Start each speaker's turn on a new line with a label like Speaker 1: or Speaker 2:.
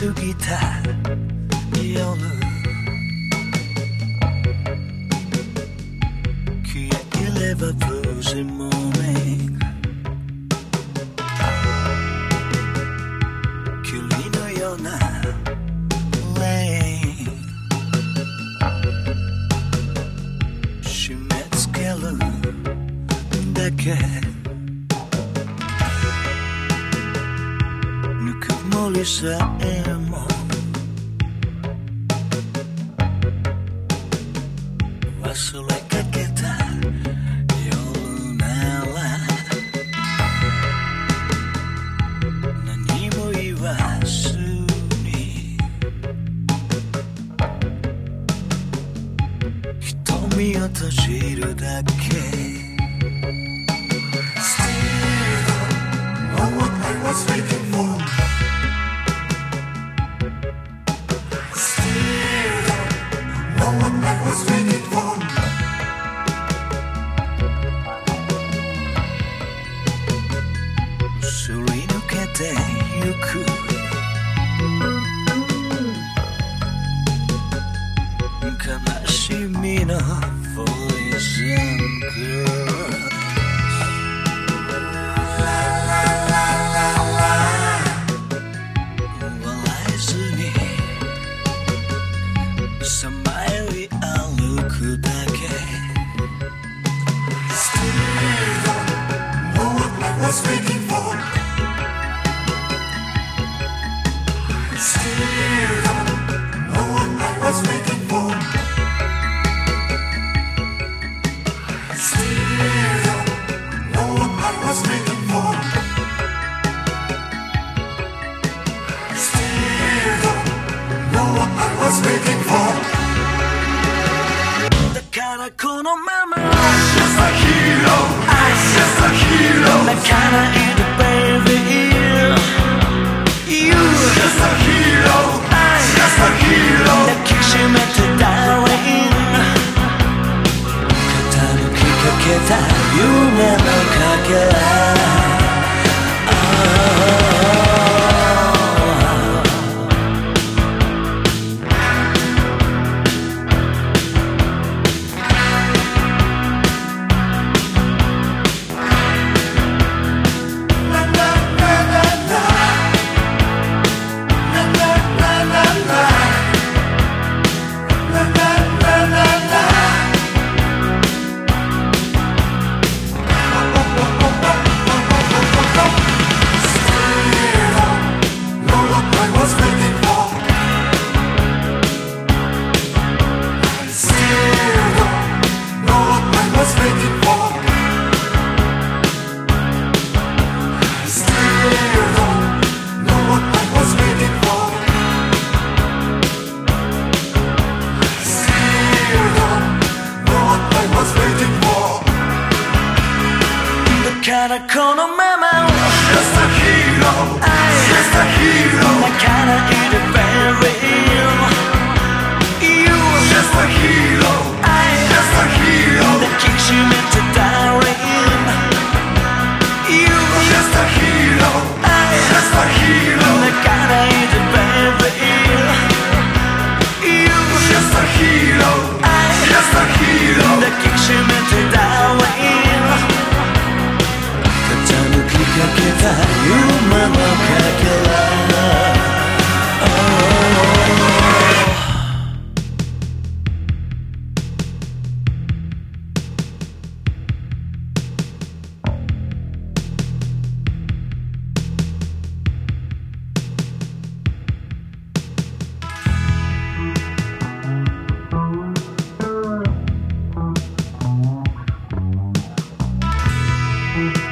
Speaker 1: 過ぎた夜消えれば Bluesy morning 霧のような Rain 締め付けるだけ όλοι σε αίμα Βασιλέκα και τα γιολουνέλα Να νύμω η
Speaker 2: βασούνη Χτώμη όταν γύρω τα κέι Still, I want my what's waiting for
Speaker 1: てゆく悲しみのポイズング笑えずにさまよい歩くだけ
Speaker 2: Know what I was waiting for. けた夢のかけ
Speaker 1: らならこのまま
Speaker 2: Just a hero Just a hero
Speaker 1: 泣かないで baby Bye.